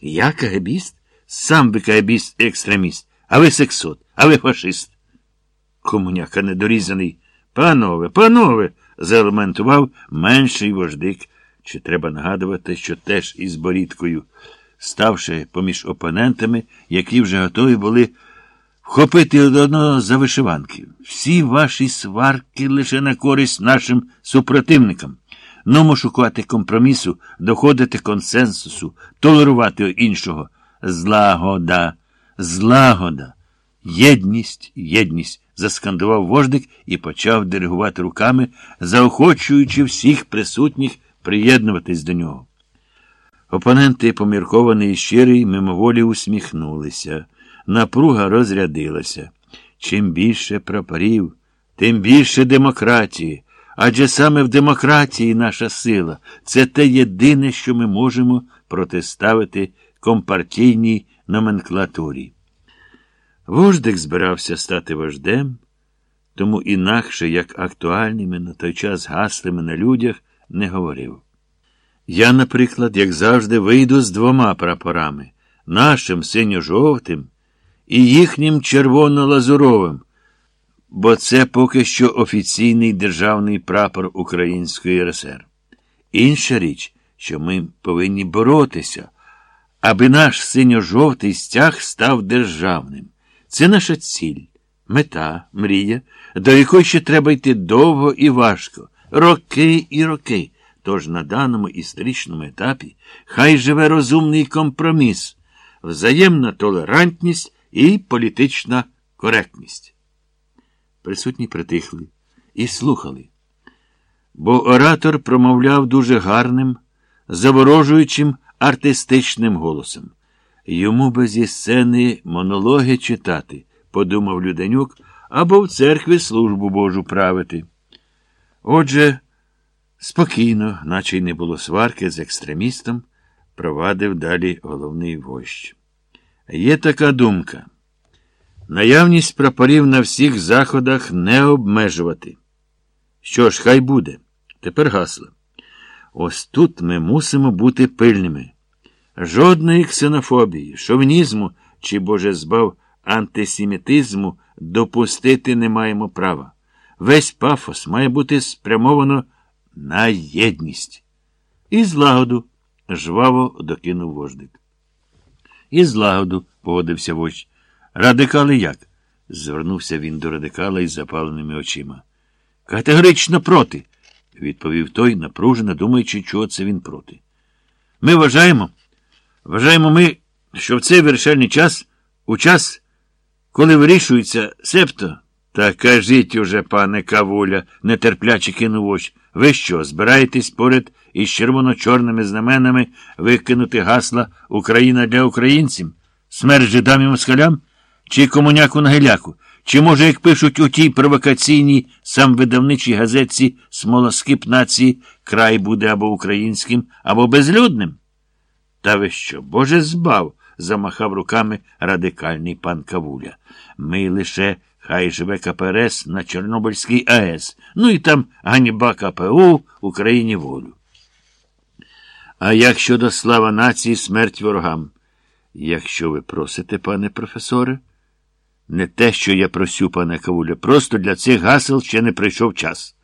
Я кагебіст? Сам ви кагебіст екстреміст, а ви сексот, а ви фашист. Комуняка недорізаний. Панове, панове, залементував менший вождик. Чи треба нагадувати, що теж із борідкою, ставши поміж опонентами, які вже готові були вхопити одного за вишиванки. Всі ваші сварки лише на користь нашим супротивникам. Ному шукати компромісу, доходити консенсусу, толерувати іншого. Злагода, злагода. Єдність, єдність, заскандував вождик і почав диригувати руками, заохочуючи всіх присутніх приєднуватись до нього. Опоненти, поміркований і щирий, мимоволі усміхнулися. Напруга розрядилася. Чим більше прапорів, тим більше демократії. Адже саме в демократії наша сила це те єдине, що ми можемо протиставити компартійній номенклатурі. Вождик збирався стати вождем, тому інакше, як актуальними на той час гаслими на людях, не говорив. Я, наприклад, як завжди, вийду з двома прапорами нашим синьо-жовтим і їхнім червоно-лазуровим, бо це поки що офіційний державний прапор Української РСР. Інша річ, що ми повинні боротися, аби наш синьо-жовтий стяг став державним. Це наша ціль, мета, мрія, до якої ще треба йти довго і важко, роки і роки. Тож на даному історичному етапі хай живе розумний компроміс, взаємна толерантність і політична коректність. Присутні притихли і слухали. Бо оратор промовляв дуже гарним, заворожуючим артистичним голосом. Йому би зі сцени монологи читати, подумав Люденюк, або в церкві службу Божу правити. Отже, спокійно, наче й не було сварки з екстремістом, провадив далі головний вождь. Є така думка. Наявність прапорів на всіх заходах не обмежувати. Що ж, хай буде. Тепер гасло. Ось тут ми мусимо бути пильними. Жодної ксенофобії, шовінізму чи, Боже збав, антисемітизму допустити не маємо права. Весь пафос має бути спрямовано на єдність. І злагоду, жваво докинув вождик. І злагоду, погодився вождь. Радикали як? звернувся він до радикала із запаленими очима. Категорично проти, відповів той, напружено думаючи, чого це він проти. Ми вважаємо, вважаємо ми, що в цей вирішальний час, у час, коли вирішується септо, та кажіть уже, пане Кавуля, нетерпляче кинув очі, ви що, збираєтесь поряд із червоно-чорними знаменами викинути гасла Україна для українців? Смерть жидам і москалям? Чи комуняку на геляку? Чи, може, як пишуть у тій провокаційній самвидавничій газетці смолоскип нації, край буде або українським, або безлюдним? Та ви що, Боже збав, замахав руками радикальний пан Кавуля. Ми лише хай живе КПРС на Чорнобильській АЕС, ну і там ганьба КПУ Україні волю. А як щодо слава нації, смерть ворогам? Якщо ви просите, пане професоре, не те, що я просю, пане Кавуля, просто для цих гасел ще не прийшов час.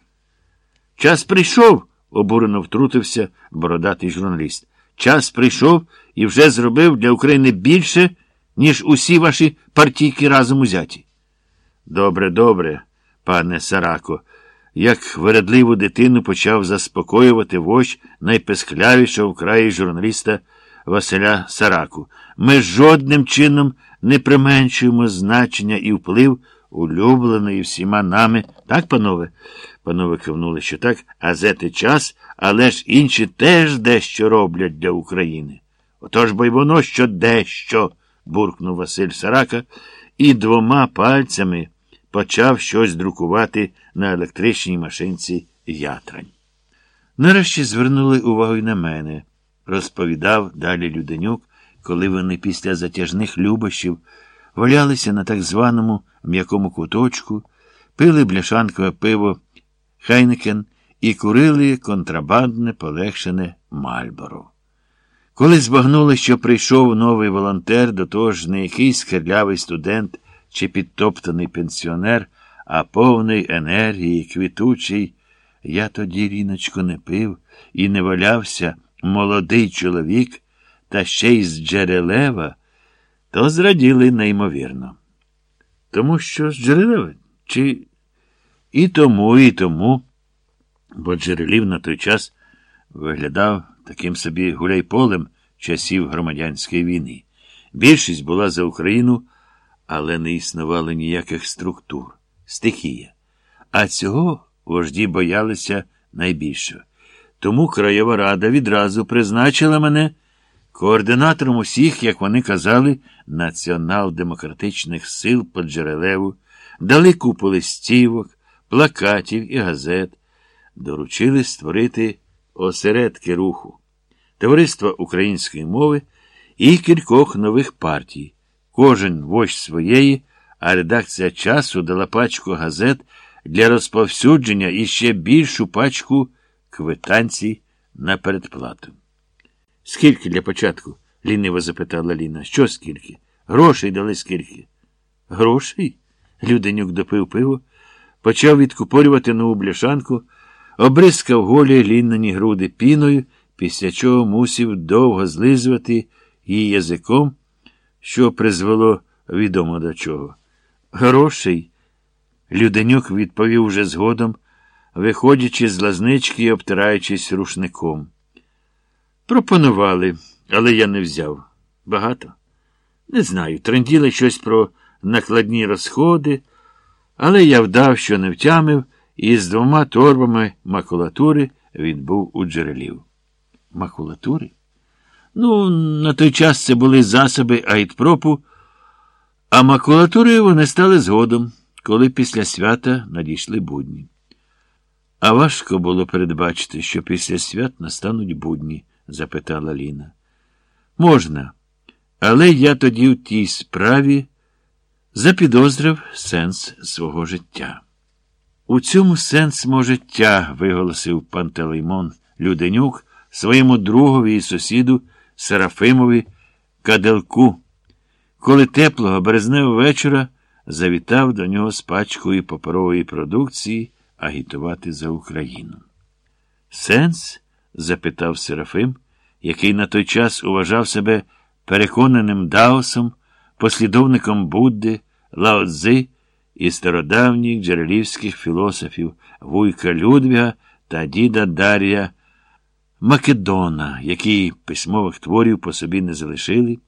Час прийшов, обурено втрутився бородатий журналіст. Час прийшов і вже зробив для України більше, ніж усі ваші партійки разом узяті. Добре, добре, пане Сарако, як вередливу дитину почав заспокоювати вождь найпесклявішого в краї журналіста Василя Сараку. Ми жодним чином не применшуємо значення і вплив улюбленої всіма нами. Так, панове? Панове кивнули, що так, а зети час, але ж інші теж дещо роблять для України. Отож бо й воно, що дещо, буркнув Василь Сарака, і двома пальцями почав щось друкувати на електричній машинці ятрань. Нарешті звернули увагу й на мене, розповідав далі Люденюк, коли вони після затяжних любощів валялися на так званому м'якому куточку, пили бляшанкове пиво Хайнекен і курили контрабандне полегшене Мальборо. Коли збагнули, що прийшов новий волонтер, до того ж не якийсь хирлявий студент чи підтоптаний пенсіонер, а повний енергії, квітучий, я тоді, ріночко, не пив і не валявся молодий чоловік, та ще й з Джерелева, то зраділи неймовірно. Тому що з Джерелева? Чи і тому, і тому, бо Джерелів на той час виглядав таким собі гуляйполем часів громадянської війни. Більшість була за Україну, але не існувало ніяких структур, стихія. А цього вожді боялися найбільше. Тому Краєва рада відразу призначила мене координатором усіх, як вони казали, націонал-демократичних сил по Джерелеву, дали купу листівок, плакатів і газет, доручили створити осередки руху, Товариства української мови і кількох нових партій. Кожен вождь своєї, а редакція часу дала пачку газет для розповсюдження і ще більшу пачку квитанцій на передплату. Скільки для початку? ліниво запитала Ліна. Що скільки? Грошей дали скільки? Грошей? Люденюк допив пиво, почав відкупорювати нову бляшанку, обрискав голі ліннані груди піною, після чого мусів довго злизувати її язиком, що призвело відомо до чого. Грошей. Люденюк відповів уже згодом, виходячи з лазнички і обтираючись рушником. Пропонували, але я не взяв. Багато? Не знаю. Тренділи щось про накладні розходи, але я вдав, що не втямив, і з двома торбами макулатури відбув у джерелів. Макулатури? Ну, на той час це були засоби айтпропу, а макулатури вони стали згодом, коли після свята надійшли будні. А важко було передбачити, що після свят настануть будні? Запитала Ліна. Можна, але я тоді в тій справі запідозрив сенс свого життя. У цьому сенс мого життя, виголосив Пантелеймон Люденюк своєму другові і сусіду Серафимові Каделку, коли теплого березневого вечора завітав до нього з пачкою паперової продукції агітувати за Україну. Сенс? Запитав Серафим, який на той час уважав себе переконаним Даосом, послідовником Будди, Лао-Цзи і стародавніх джерелівських філософів Вуйка Людвіга та діда Дар'я Македона, які письмових творів по собі не залишили.